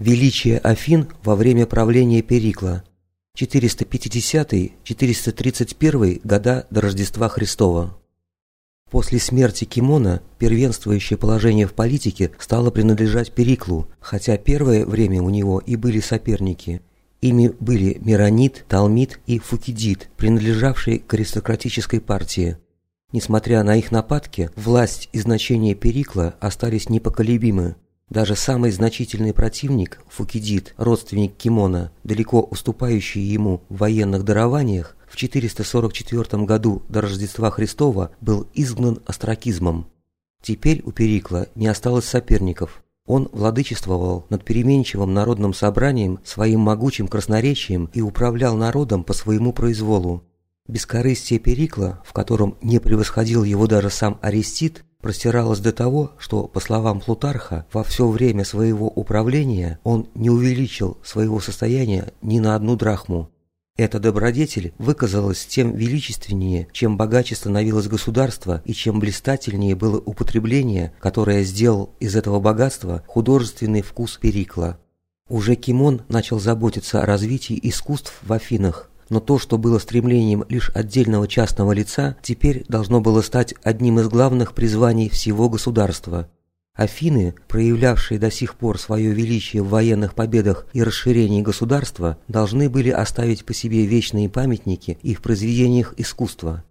Величие Афин во время правления Перикла 450-431 года до Рождества Христова. После смерти Кимона первенствующее положение в политике стало принадлежать Периклу, хотя первое время у него и были соперники. Ими были Миронит, Талмит и Фукидид, принадлежавшие к аристократической партии. Несмотря на их нападки, власть и значение Перикла остались непоколебимы. Даже самый значительный противник, Фукидид, родственник Кимона, далеко уступающий ему в военных дарованиях, в 444 году до Рождества Христова был изгнан остракизмом. Теперь у Перикла не осталось соперников. Он владычествовал над переменчивым народным собранием своим могучим красноречием и управлял народом по своему произволу. Бескорыстие Перикла, в котором не превосходил его даже сам Арестит, простиралось до того, что, по словам Плутарха, во все время своего управления он не увеличил своего состояния ни на одну драхму. Эта добродетель выказалась тем величественнее, чем богаче становилось государство и чем блистательнее было употребление, которое сделал из этого богатства художественный вкус Перикла. Уже Кимон начал заботиться о развитии искусств в Афинах, но то, что было стремлением лишь отдельного частного лица, теперь должно было стать одним из главных призваний всего государства – Афины, проявлявшие до сих пор свое величие в военных победах и расширении государства, должны были оставить по себе вечные памятники и в произведениях искусства.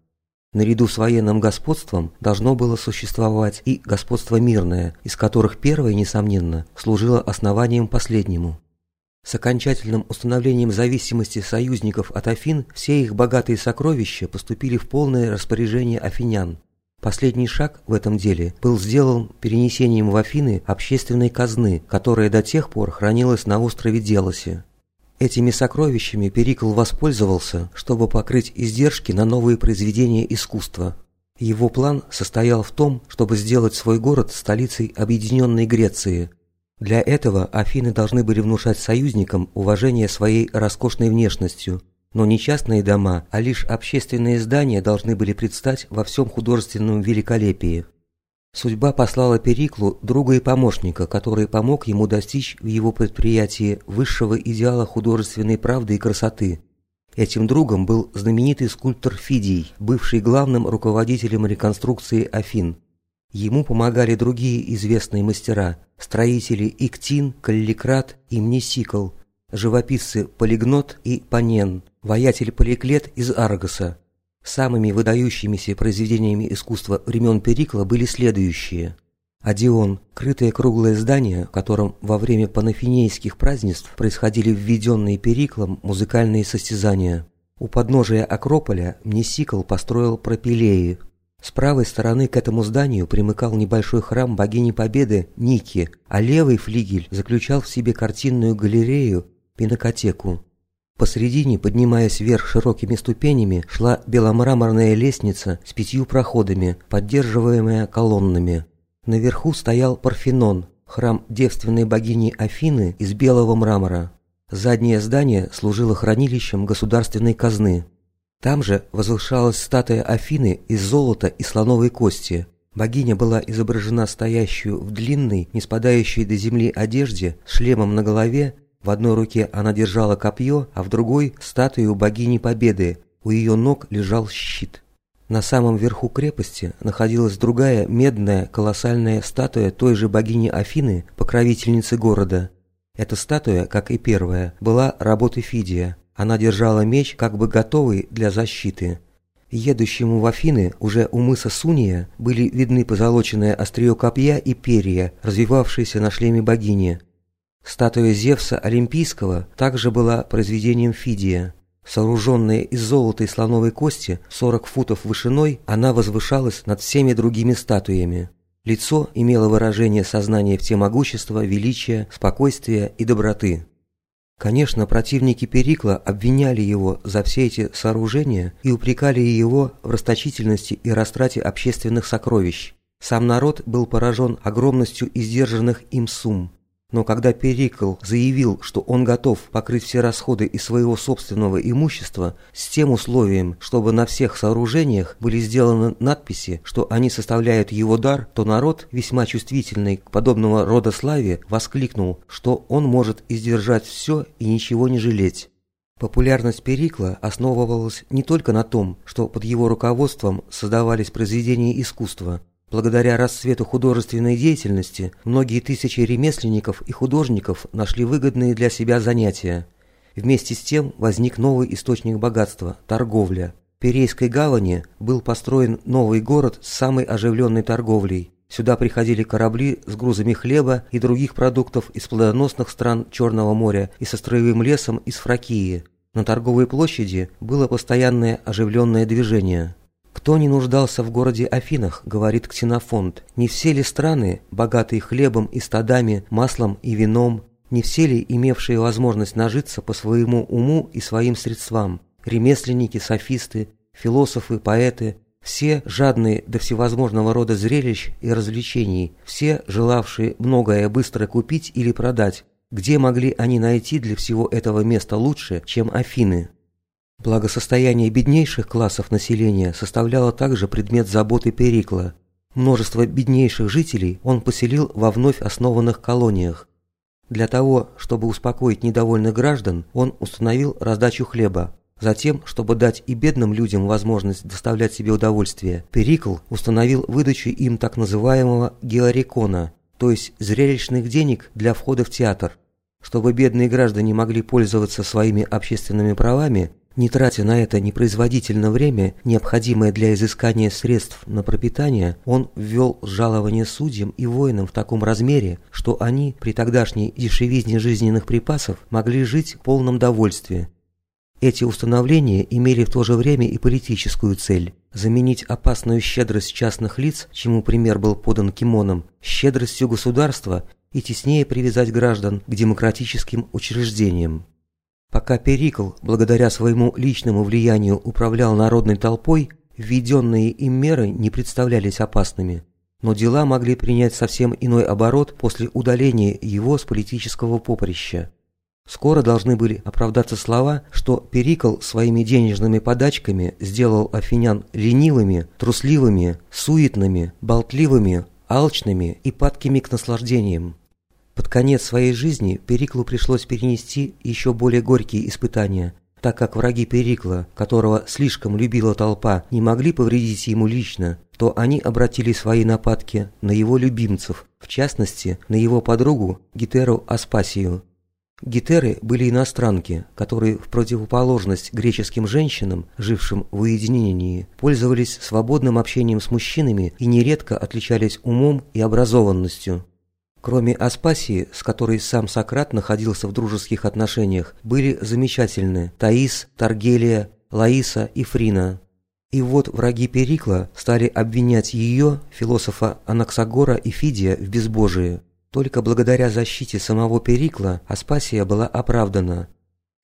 Наряду с военным господством должно было существовать и господство мирное, из которых первое, несомненно, служило основанием последнему. С окончательным установлением зависимости союзников от Афин все их богатые сокровища поступили в полное распоряжение афинян, Последний шаг в этом деле был сделан перенесением в Афины общественной казны, которая до тех пор хранилась на острове Делосе. Этими сокровищами Перикл воспользовался, чтобы покрыть издержки на новые произведения искусства. Его план состоял в том, чтобы сделать свой город столицей объединенной Греции. Для этого Афины должны были внушать союзникам уважение своей роскошной внешностью – но не частные дома, а лишь общественные здания должны были предстать во всем художественном великолепии. Судьба послала Периклу друга и помощника, который помог ему достичь в его предприятии высшего идеала художественной правды и красоты. Этим другом был знаменитый скульптор Фидий, бывший главным руководителем реконструкции Афин. Ему помогали другие известные мастера – строители Иктин, Калликрат и Мнесикл, живописцы Полигнот и Панен, воятель Поликлет из Аргоса. Самыми выдающимися произведениями искусства времен Перикла были следующие. Одион – крытое круглое здание, в котором во время панафинейских празднеств происходили введенные Периклом музыкальные состязания. У подножия Акрополя Мнесикл построил пропилеи. С правой стороны к этому зданию примыкал небольшой храм богини Победы Ники, а левый флигель заключал в себе картинную галерею пинакотеку. Посредине, поднимаясь вверх широкими ступенями, шла беломраморная лестница с пятью проходами, поддерживаемая колоннами. Наверху стоял Парфенон, храм девственной богини Афины из белого мрамора. Заднее здание служило хранилищем государственной казны. Там же возвышалась статуя Афины из золота и слоновой кости. Богиня была изображена стоящую в длинной, не спадающей до земли одежде, шлемом на голове в одной руке она держала копье, а в другой – статую богини Победы. У ее ног лежал щит. На самом верху крепости находилась другая медная колоссальная статуя той же богини Афины, покровительницы города. Эта статуя, как и первая, была работы Фидия. Она держала меч, как бы готовый для защиты. Едущему в Афины уже у мыса Суния были видны позолоченное острие копья и перья, развивавшиеся на шлеме богини. Статуя Зевса Олимпийского также была произведением Фидия. Сооруженная из золота и слоновой кости, 40 футов вышиной, она возвышалась над всеми другими статуями. Лицо имело выражение сознания всемогущества, величия, спокойствия и доброты. Конечно, противники Перикла обвиняли его за все эти сооружения и упрекали его в расточительности и растрате общественных сокровищ. Сам народ был поражен огромностью издержанных им сумм. Но когда Перикл заявил, что он готов покрыть все расходы из своего собственного имущества с тем условием, чтобы на всех сооружениях были сделаны надписи, что они составляют его дар, то народ, весьма чувствительный к подобного рода славе, воскликнул, что он может издержать все и ничего не жалеть. Популярность Перикла основывалась не только на том, что под его руководством создавались произведения искусства, Благодаря расцвету художественной деятельности многие тысячи ремесленников и художников нашли выгодные для себя занятия. Вместе с тем возник новый источник богатства – торговля. В Перейской гавани был построен новый город с самой оживленной торговлей. Сюда приходили корабли с грузами хлеба и других продуктов из плодоносных стран Черного моря и со строевым лесом из Фракии. На торговой площади было постоянное оживленное движение. Кто не нуждался в городе Афинах, говорит Ксенофонт, не все ли страны, богатые хлебом и стадами, маслом и вином, не все ли имевшие возможность нажиться по своему уму и своим средствам, ремесленники, софисты, философы, поэты, все жадные до всевозможного рода зрелищ и развлечений, все желавшие многое быстро купить или продать, где могли они найти для всего этого места лучше, чем Афины? Благосостояние беднейших классов населения составляло также предмет заботы Перикла. Множество беднейших жителей он поселил во вновь основанных колониях. Для того, чтобы успокоить недовольных граждан, он установил раздачу хлеба. Затем, чтобы дать и бедным людям возможность доставлять себе удовольствие, Перикл установил выдачу им так называемого георикона, то есть зрелищных денег для входа в театр. Чтобы бедные граждане могли пользоваться своими общественными правами, не тратя на это непроизводительное время, необходимое для изыскания средств на пропитание, он ввел жалование судьям и воинам в таком размере, что они при тогдашней дешевизне жизненных припасов могли жить в полном довольстве. Эти установления имели в то же время и политическую цель – заменить опасную щедрость частных лиц, чему пример был подан Кимоном, щедростью государства и теснее привязать граждан к демократическим учреждениям. Пока Перикл, благодаря своему личному влиянию, управлял народной толпой, введенные им меры не представлялись опасными. Но дела могли принять совсем иной оборот после удаления его с политического поприща. Скоро должны были оправдаться слова, что Перикл своими денежными подачками сделал афинян ленивыми, трусливыми, суетными, болтливыми, алчными и падкими к наслаждениям. Под конец своей жизни Периклу пришлось перенести еще более горькие испытания, так как враги Перикла, которого слишком любила толпа, не могли повредить ему лично, то они обратили свои нападки на его любимцев, в частности, на его подругу Гетеру Аспасию. Гетеры были иностранки, которые в противоположность греческим женщинам, жившим в уединении, пользовались свободным общением с мужчинами и нередко отличались умом и образованностью. Кроме Аспасии, с которой сам Сократ находился в дружеских отношениях, были замечательны Таис, Таргелия, Лаиса и Фрина. И вот враги Перикла стали обвинять ее, философа Анаксагора и Фидия, в безбожии. Только благодаря защите самого Перикла Аспасия была оправдана.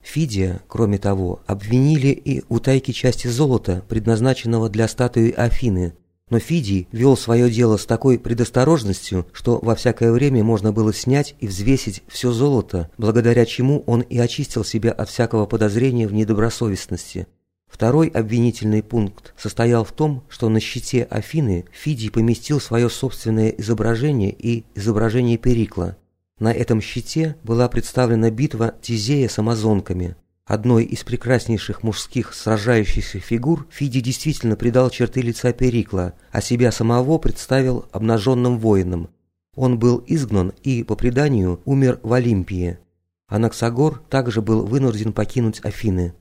Фидия, кроме того, обвинили и утайки части золота, предназначенного для статуи Афины, но Фидий вел свое дело с такой предосторожностью, что во всякое время можно было снять и взвесить все золото, благодаря чему он и очистил себя от всякого подозрения в недобросовестности. Второй обвинительный пункт состоял в том, что на щите Афины Фидий поместил свое собственное изображение и изображение Перикла. На этом щите была представлена битва Тизея с амазонками. Одной из прекраснейших мужских сражающихся фигур Фиди действительно придал черты лица Перикла, а себя самого представил обнаженным воином. Он был изгнан и, по преданию, умер в Олимпии. Анаксагор также был вынужден покинуть Афины.